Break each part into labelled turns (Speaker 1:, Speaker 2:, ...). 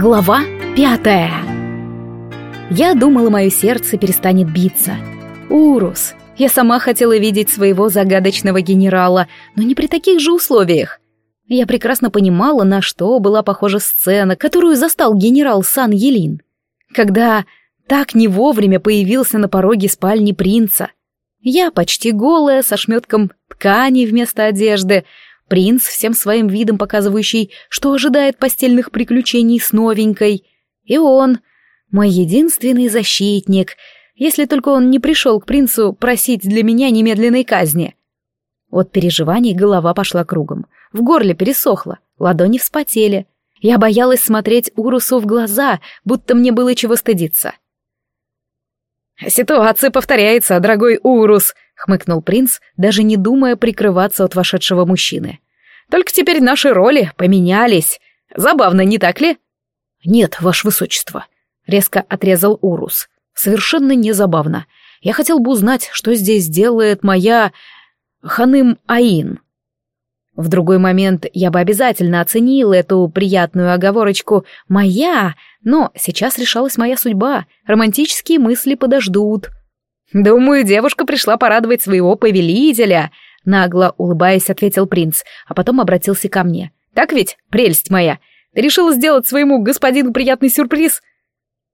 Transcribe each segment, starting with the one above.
Speaker 1: Глава пятая. Я думала, мое сердце перестанет биться. Урус. Я сама хотела видеть своего загадочного генерала, но не при таких же условиях. Я прекрасно понимала, на что была похожа сцена, которую застал генерал Сан Елин, когда так не вовремя появился на пороге спальни принца. Я почти голая, со шметком ткани вместо одежды, Принц, всем своим видом показывающий, что ожидает постельных приключений с новенькой. И он, мой единственный защитник, если только он не пришел к принцу просить для меня немедленной казни. От переживаний голова пошла кругом, в горле пересохло, ладони вспотели. Я боялась смотреть Урусу в глаза, будто мне было чего стыдиться.
Speaker 2: «Ситуация повторяется, дорогой Урус», — хмыкнул принц, даже не думая прикрываться от вошедшего мужчины. «Только теперь наши роли поменялись. Забавно, не так ли?»
Speaker 1: «Нет, ваше высочество», — резко отрезал Урус. «Совершенно не забавно. Я хотел бы узнать, что здесь делает моя... Ханым Аин». В другой момент я бы обязательно оценил эту приятную оговорочку «моя», но сейчас решалась моя судьба, романтические мысли подождут.
Speaker 2: «Думаю, девушка пришла порадовать своего повелителя», — нагло улыбаясь, ответил принц, а потом обратился ко мне. «Так ведь, прелесть моя, ты решила сделать своему господину приятный сюрприз?»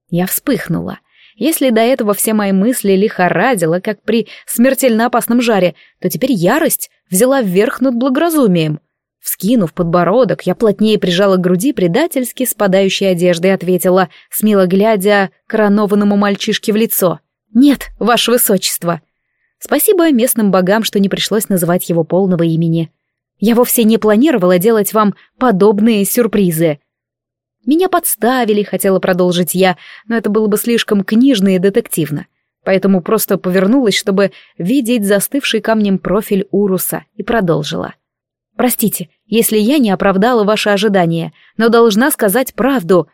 Speaker 1: Я вспыхнула. Если до этого все мои мысли лихорадило, как при смертельно опасном жаре, то теперь ярость взяла вверх над благоразумием. Вскинув подбородок, я плотнее прижала к груди предательски спадающей одежды и ответила, смело глядя коронованному мальчишке в лицо. «Нет, ваше высочество!» Спасибо местным богам, что не пришлось называть его полного имени. Я вовсе не планировала делать вам подобные сюрпризы. Меня подставили, хотела продолжить я, но это было бы слишком книжно и детективно. Поэтому просто повернулась, чтобы видеть застывший камнем профиль Уруса, и продолжила. «Простите, если я не оправдала ваши ожидания, но должна сказать правду».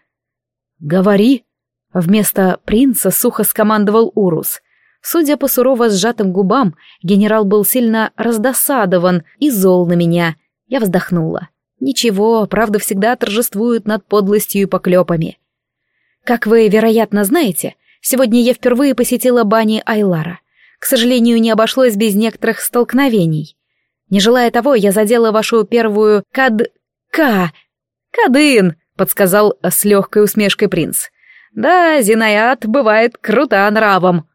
Speaker 1: «Говори», — вместо принца сухо скомандовал Урус. Судя по сурово сжатым губам, генерал был сильно раздосадован и зол на меня. Я вздохнула. Ничего, правда всегда торжествует над подлостью и поклепами. Как вы, вероятно, знаете, сегодня я впервые посетила бани Айлара. К сожалению, не обошлось без некоторых столкновений. Не желая того, я задела вашу первую кад... К... Кадын, подсказал с легкой усмешкой принц. Да, Зинаят бывает крута нравом.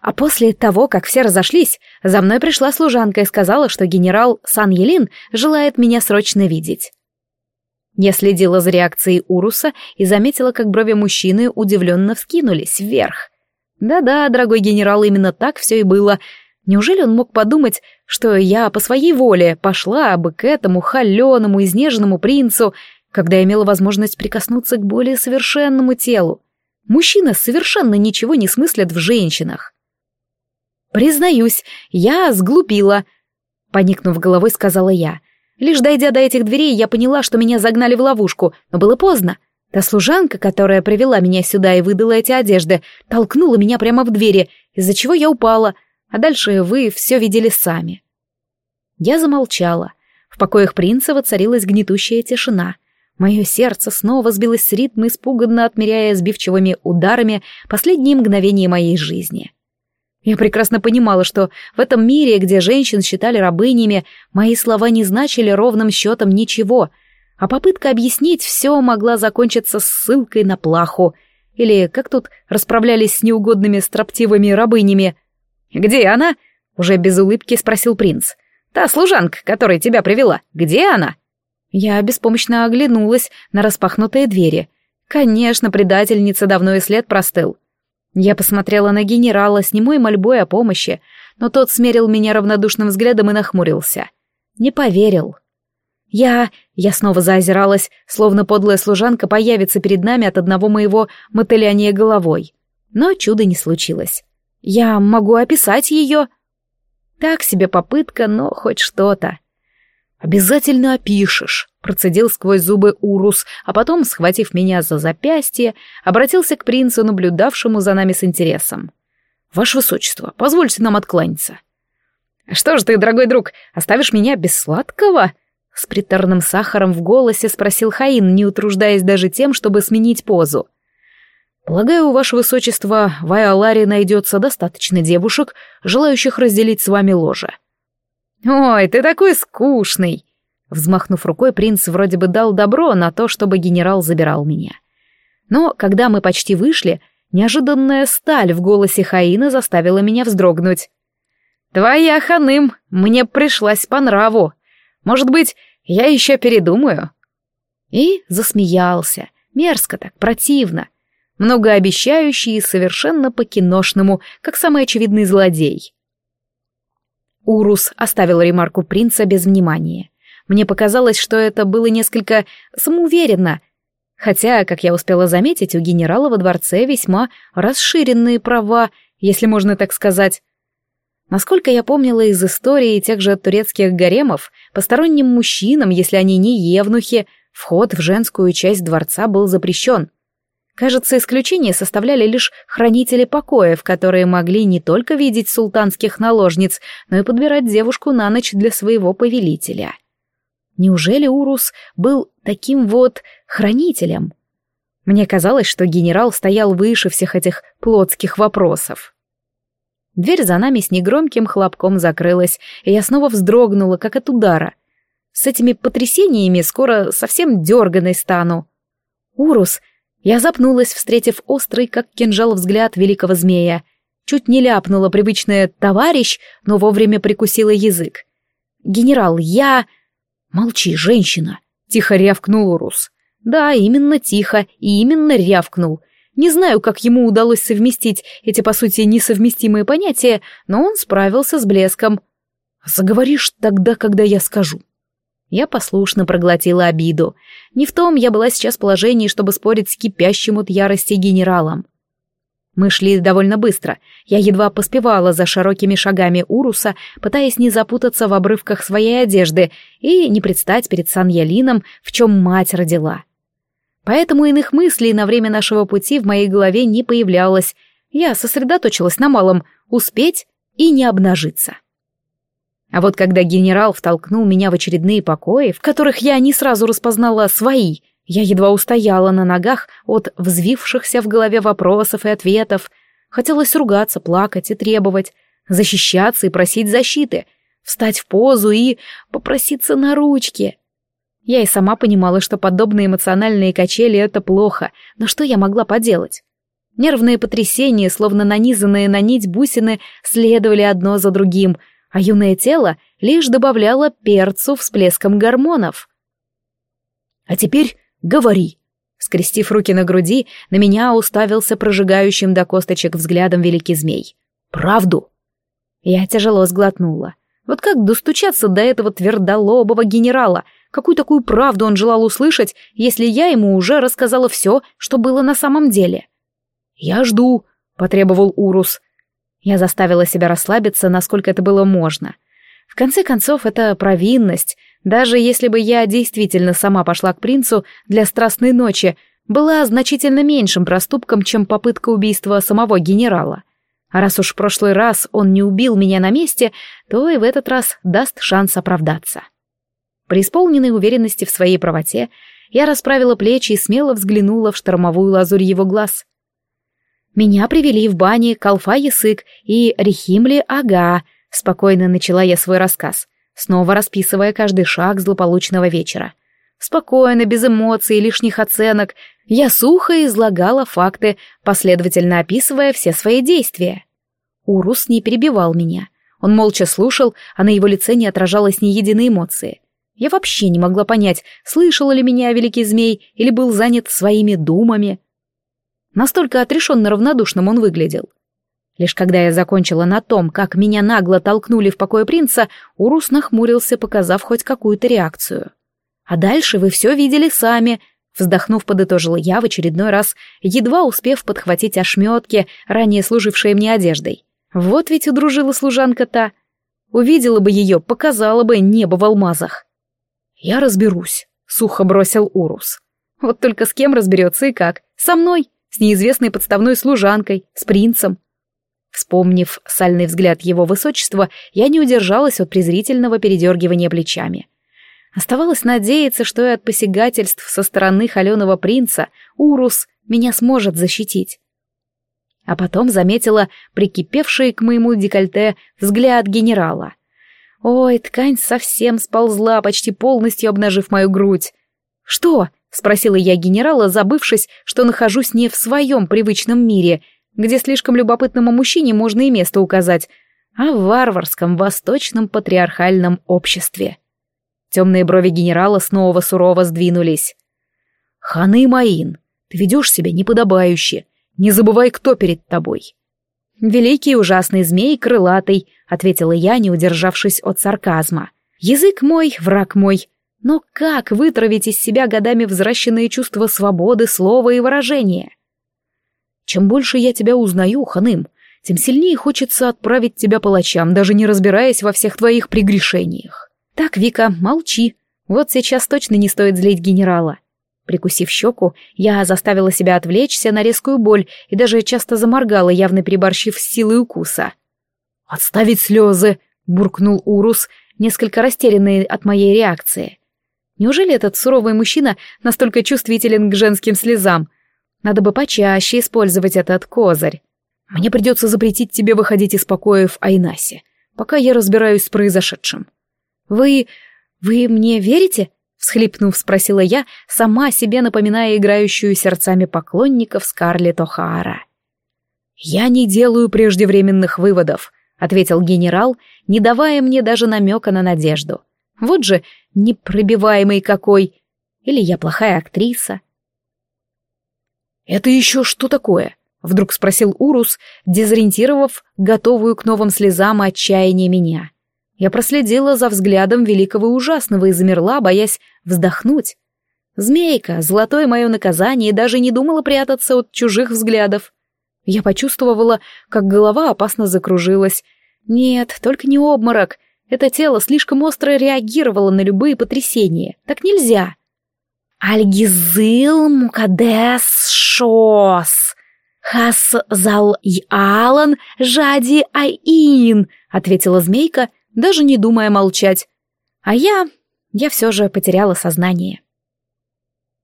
Speaker 1: А после того, как все разошлись, за мной пришла служанка и сказала, что генерал Сан Елин желает меня срочно видеть. Я следила за реакцией Уруса и заметила, как брови мужчины удивленно вскинулись вверх. Да-да, дорогой генерал, именно так все и было. Неужели он мог подумать, что я по своей воле пошла бы к этому холеному, изнеженному принцу, когда имела возможность прикоснуться к более совершенному телу? Мужчины совершенно ничего не смыслят в женщинах. «Признаюсь, я сглупила», — поникнув головой, сказала я. Лишь дойдя до этих дверей, я поняла, что меня загнали в ловушку, но было поздно. Та служанка, которая привела меня сюда и выдала эти одежды, толкнула меня прямо в двери, из-за чего я упала, а дальше вы все видели сами. Я замолчала. В покоях принца воцарилась гнетущая тишина. Мое сердце снова сбилось с ритма, испуганно отмеряя сбивчивыми ударами последние мгновения моей жизни. Я прекрасно понимала, что в этом мире, где женщин считали рабынями, мои слова не значили ровным счетом ничего, а попытка объяснить все могла закончиться ссылкой на плаху, или как тут расправлялись с неугодными строптивыми рабынями.
Speaker 2: «Где она?» — уже без улыбки спросил принц. «Та служанка, которая тебя привела, где она?»
Speaker 1: Я беспомощно оглянулась на распахнутые двери. Конечно, предательница давно и след простыл. Я посмотрела на генерала с немой мольбой о помощи, но тот смерил меня равнодушным взглядом и нахмурился. Не поверил. Я... Я снова заозиралась, словно подлая служанка появится перед нами от одного моего мотыляния головой. Но чуда не случилось. Я могу описать ее. Так себе попытка, но хоть что-то. «Обязательно опишешь», — процедил сквозь зубы Урус, а потом, схватив меня за запястье, обратился к принцу, наблюдавшему за нами с интересом. «Ваше высочество, позвольте нам откланяться».
Speaker 2: «Что ж ты, дорогой друг, оставишь меня без сладкого?»
Speaker 1: С приторным сахаром в голосе спросил Хаин, не утруждаясь даже тем, чтобы сменить позу. «Полагаю, у вашего высочества в Айаларе найдется достаточно девушек, желающих разделить с вами ложе».
Speaker 2: «Ой, ты такой скучный!» Взмахнув рукой, принц вроде бы дал добро на то, чтобы генерал забирал меня. Но когда мы почти вышли, неожиданная сталь в голосе Хаина заставила меня вздрогнуть. «Твоя ханым мне пришлась по нраву. Может быть, я еще передумаю?» И засмеялся. Мерзко так, противно. Многообещающий и совершенно по-киношному, как самый очевидный злодей. Урус оставил ремарку принца без внимания. Мне показалось, что это было несколько самоуверенно, хотя, как я успела заметить, у генерала во дворце весьма расширенные права, если можно так сказать. Насколько я помнила из истории тех же турецких гаремов, посторонним мужчинам, если они не евнухи, вход в женскую часть дворца был запрещен. Кажется, исключение составляли лишь хранители покоев, которые могли не только видеть султанских наложниц, но и подбирать девушку на ночь для своего повелителя. Неужели Урус был таким вот хранителем? Мне казалось, что генерал стоял выше всех этих плотских вопросов. Дверь за нами с негромким хлопком закрылась, и я снова вздрогнула, как от удара. С этими потрясениями скоро совсем дерганой стану. «Урус!» Я запнулась, встретив острый, как кинжал, взгляд великого змея. Чуть не ляпнула привычное «товарищ», но вовремя прикусила язык. «Генерал, я...» «Молчи, женщина!» — тихо рявкнул Урус. «Да, именно тихо и именно рявкнул. Не знаю, как ему удалось совместить эти, по сути, несовместимые понятия, но он справился с блеском. Заговоришь тогда, когда я скажу». Я послушно проглотила обиду. Не в том я была сейчас в положении, чтобы спорить с кипящим от ярости генералом. Мы шли довольно быстро. Я едва поспевала за широкими шагами Уруса, пытаясь не запутаться в обрывках своей одежды и не предстать перед Сан-Ялином, в чем мать родила. Поэтому иных мыслей на время нашего пути в моей голове не появлялось. Я сосредоточилась на малом — успеть и не обнажиться. А вот когда генерал втолкнул меня в очередные покои, в которых я не сразу распознала свои — я едва устояла на ногах от взвившихся в голове вопросов и ответов. Хотелось ругаться, плакать и требовать, защищаться и просить защиты, встать в позу и попроситься на ручки. Я и сама понимала, что подобные эмоциональные качели — это плохо, но что я могла поделать? Нервные потрясения, словно нанизанные на нить бусины, следовали одно за другим, а юное тело лишь добавляло перцу всплеском гормонов. «А теперь Говори!» Скрестив руки на груди, на меня уставился прожигающим до косточек взглядом великий змей. «Правду!» Я тяжело сглотнула. Вот как достучаться до этого твердолобого генерала? Какую такую правду он желал услышать, если я ему уже рассказала все, что было на самом деле? «Я жду», — потребовал Урус. Я заставила себя расслабиться, насколько это было можно. В конце концов, это провинность, даже если бы я действительно сама пошла к принцу для страстной ночи, была значительно меньшим проступком, чем попытка убийства самого генерала. А раз уж в прошлый раз он не убил меня на месте, то и в этот раз даст шанс оправдаться. При исполненной уверенности в своей правоте я расправила плечи и смело взглянула в штормовую лазурь его глаз. Меня привели в бане Калфа Ясык и Рихимли Ага, спокойно начала я свой рассказ снова расписывая каждый шаг злополучного вечера. Спокойно, без эмоций и лишних оценок, я сухо излагала факты, последовательно описывая все свои действия. Урус не перебивал меня. Он молча слушал, а на его лице не отражалось ни единой эмоции. Я вообще не могла понять, слышал ли меня великий змей или был занят своими думами. Настолько отрешенно равнодушным он выглядел. Лишь когда я закончила на том, как меня нагло толкнули в покое принца, Урус нахмурился, показав хоть какую-то реакцию. «А дальше вы все видели сами», — вздохнув, подытожила я в очередной раз, едва успев подхватить ошметки, ранее служившие мне одеждой. Вот ведь удружила служанка-то. Увидела бы ее, показала бы небо в алмазах. «Я разберусь», — сухо бросил Урус. «Вот только с кем разберется и как? Со мной, с неизвестной подставной служанкой, с принцем». Вспомнив сальный взгляд его высочества, я не удержалась от презрительного передергивания плечами.
Speaker 1: Оставалось надеяться, что и от посягательств со стороны холеного принца Урус меня сможет защитить. А потом заметила прикипевший к моему декольте взгляд генерала. Ой, ткань совсем сползла, почти полностью обнажив мою грудь. «Что?» — спросила я генерала, забывшись, что нахожусь не в своем привычном мире, где слишком любопытному мужчине можно и место указать, а в варварском восточном патриархальном обществе. Темные брови генерала снова сурово сдвинулись. «Ханы Маин, ты ведешь себя неподобающе. Не забывай, кто перед тобой». «Великий ужасный змей крылатый», — ответила я, не удержавшись от сарказма. «Язык мой, враг мой. Но как вытравить из себя годами взращенные чувства свободы, слова и выражения?» «Чем больше я тебя узнаю, Ханым, тем сильнее хочется отправить тебя палачам, даже не разбираясь во всех твоих прегрешениях». «Так, Вика, молчи. Вот сейчас точно не стоит злить генерала». Прикусив щеку, я заставила себя отвлечься на резкую боль и даже часто заморгала, явно переборщив с силой укуса. «Отставить слезы!» — буркнул Урус, несколько растерянный от моей реакции. Неужели этот суровый мужчина настолько чувствителен к женским слезам? Надо бы почаще использовать этот козырь. Мне придется запретить тебе выходить из покоев Айнаси, пока я разбираюсь с произошедшим. «Вы... вы мне верите?» — всхлипнув, спросила я, сама себе напоминая играющую сердцами поклонников Скарлетт О'Хара. «Я не делаю преждевременных выводов», — ответил генерал, не давая мне даже намека на надежду. «Вот же непробиваемый какой! Или я плохая актриса?» «Это еще что такое?» — вдруг спросил Урус, дезориентировав готовую к новым слезам отчаяния меня. Я проследила за взглядом великого и ужасного и замерла, боясь вздохнуть. Змейка, золотое мое наказание, даже не думала прятаться от чужих взглядов. Я почувствовала, как голова опасно закружилась. Нет, только не обморок. Это тело слишком остро реагировало на любые потрясения. Так нельзя. Альгизыл мукадес шос. Хас зал и алан жади айин, ответила змейка даже не думая молчать. А я... я все же потеряла сознание.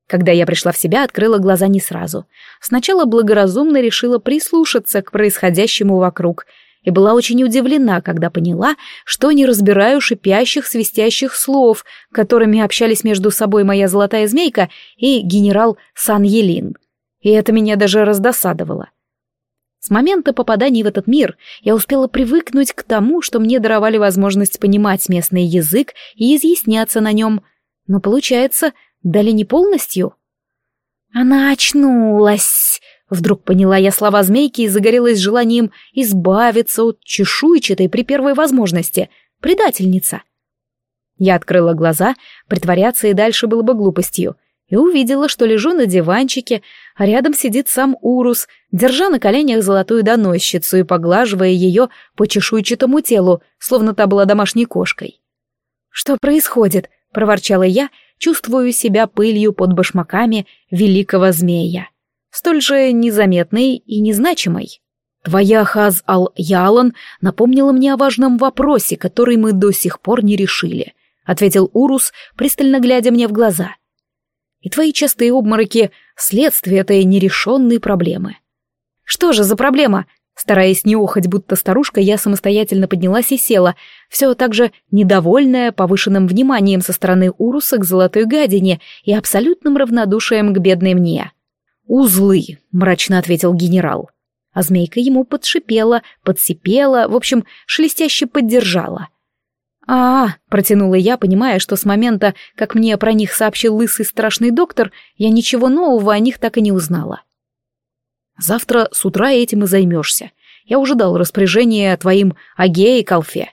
Speaker 1: Когда я пришла в себя, открыла глаза не сразу. Сначала благоразумно решила прислушаться к происходящему вокруг и была очень удивлена, когда поняла, что не разбираю шипящих, свистящих слов, которыми общались между собой моя золотая змейка и генерал Сан Елин. И это меня даже раздосадовало. С момента попадания в этот мир я успела привыкнуть к тому, что мне даровали возможность понимать местный язык и изъясняться на нем. Но получается, дали не полностью. Она очнулась. Вдруг поняла я слова змейки и загорелась желанием избавиться от чешуйчатой при первой возможности. Предательница. Я открыла глаза, притворяться и дальше было бы глупостью и увидела, что лежу на диванчике, а рядом сидит сам Урус, держа на коленях золотую доносчицу и поглаживая ее по чешуйчатому телу, словно та была домашней кошкой. «Что происходит?» — проворчала я, чувствую себя пылью под башмаками великого змея, столь же незаметной и незначимой. Твоя Хаз Ал-Ялан напомнила мне о важном вопросе, который мы до сих пор не решили, — ответил Урус, пристально глядя мне в глаза — и твои частые обмороки — следствие этой нерешенной проблемы. Что же за проблема? Стараясь не охать, будто старушка, я самостоятельно поднялась и села, все так же недовольная повышенным вниманием со стороны Уруса к золотой гадине и абсолютным равнодушием к бедной мне. «Узлы», — мрачно ответил генерал. А змейка ему подшипела, подсипела, в общем, шелестяще поддержала — а, -а, протянула я, понимая, что с момента, как мне про них сообщил лысый страшный доктор, я ничего нового о них так и не узнала. «Завтра с утра этим и займешься. Я уже дал распоряжение твоим Аге и Калфе.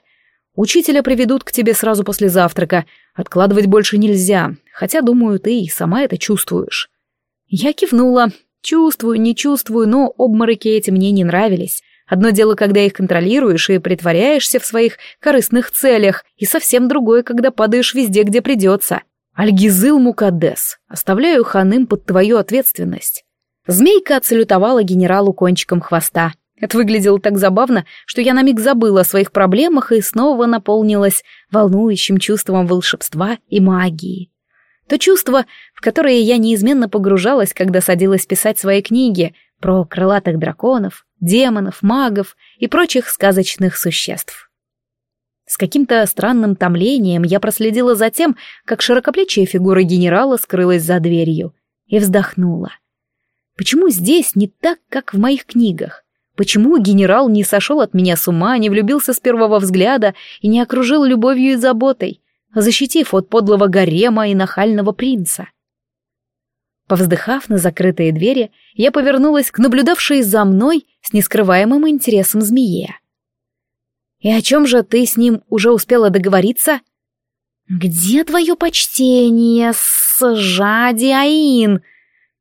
Speaker 1: Учителя приведут к тебе сразу после завтрака. Откладывать больше нельзя, хотя, думаю, ты и сама это чувствуешь». Я кивнула. Чувствую, не чувствую, но обмороки эти мне не нравились. Одно дело, когда их контролируешь и притворяешься в своих корыстных целях, и совсем другое, когда падаешь везде, где придется. Альгизыл Мукадес, оставляю ханым под твою ответственность. Змейка отсалютовала генералу кончиком хвоста. Это выглядело так забавно, что я на миг забыла о своих проблемах и снова наполнилась волнующим чувством волшебства и магии. То чувство, в которое я неизменно погружалась, когда садилась писать свои книги про крылатых драконов, демонов, магов и прочих сказочных существ. С каким-то странным томлением я проследила за тем, как широкоплечья фигура генерала скрылась за дверью, и вздохнула. Почему здесь не так, как в моих книгах? Почему генерал не сошел от меня с ума, не влюбился с первого взгляда и не окружил любовью и заботой, защитив от подлого гарема и нахального принца? Повздыхав на закрытые двери, я повернулась к наблюдавшей за мной с нескрываемым интересом змее. «И о чем же ты с ним уже успела договориться?» «Где твое почтение, с Жади Аин?»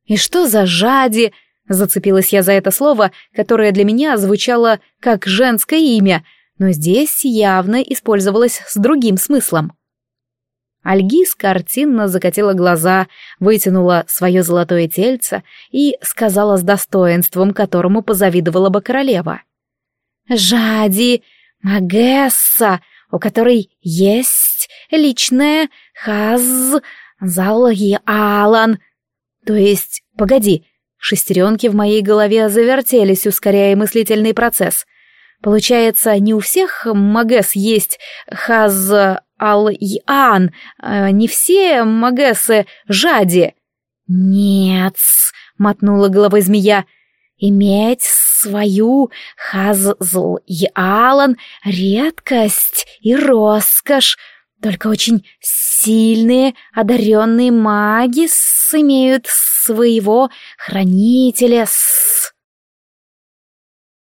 Speaker 1: «И что за Жади?» Зацепилась я за это слово, которое для меня звучало как женское имя, но здесь явно использовалось с другим смыслом. Альгиз картинно закатила глаза, вытянула свое золотое тельце и сказала с достоинством, которому позавидовала бы королева. «Жади Магесса, у которой есть личная хаз залги Алан. То есть, погоди, Шестеренки в моей голове завертелись, ускоряя мыслительный процесс. Получается, не у всех Магес есть Хаз Ал-Ян, а не все Магесы Жади. Нет, мотнула головой змея, иметь свою Хазл-Ялан — редкость и роскошь, только очень сильные, одаренные маги имеют своего хранителя с...